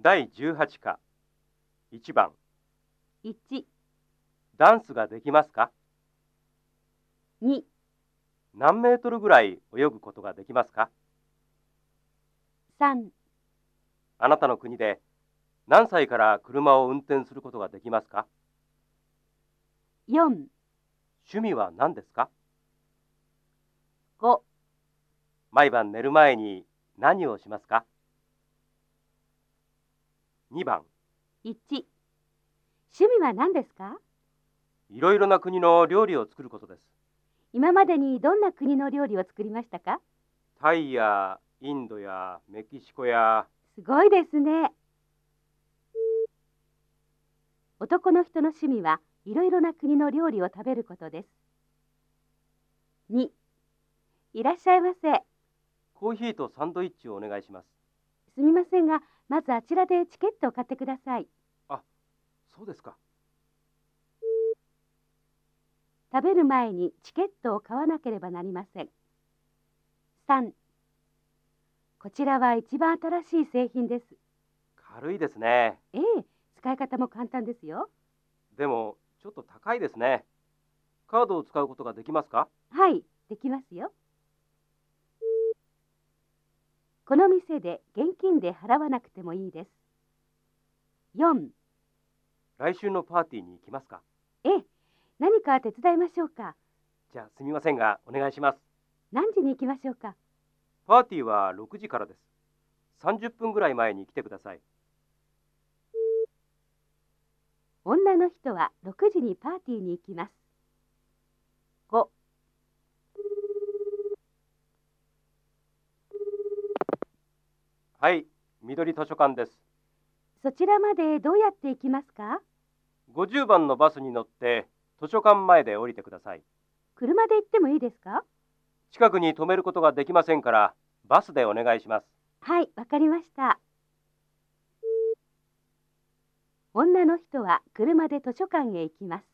第18課。1番。1、ダンスができますか？2、何メートルぐらい泳ぐことができますか？3、あなたの国で何歳から車を運転することができますか？4、趣味は何ですか？5、毎晩寝る前に何をしますか？2番1。趣味は何ですか？いろいろな国の料理を作ることです今までにどんな国の料理を作りましたか？タイやインドやメキシコやすごいですね。男の人の趣味はいろいろな国の料理を食べることです。2、いらっしゃいませ。コーヒーとサンドイッチをお願いしますすみませんが、まずあちらでチケットを買ってください。そうですか食べる前にチケットを買わなければなりません。3、こちらは一番新しい製品です。軽いですねええ、使い方も簡単ですよ。でもちょっと高いですねカードを使うことができますか？はい、できますよ。この店で現金で払わなくてもいいです。4、来週のパーティーに行きますかええ、何か手伝いましょうか。じゃあすみませんがお願いします何時に行きましょうか。パーティーは6時からです30分ぐらい前に来てください女の人は6時にパーティーに行きます。5、はい緑図書館です。そちらまでどうやって行きますか？50番のバスに乗って図書館前で降りてください。車で行ってもいいですか？近くに止めることができませんからバスでお願いします。はい、わかりました。女の人は車で図書館へ行きます。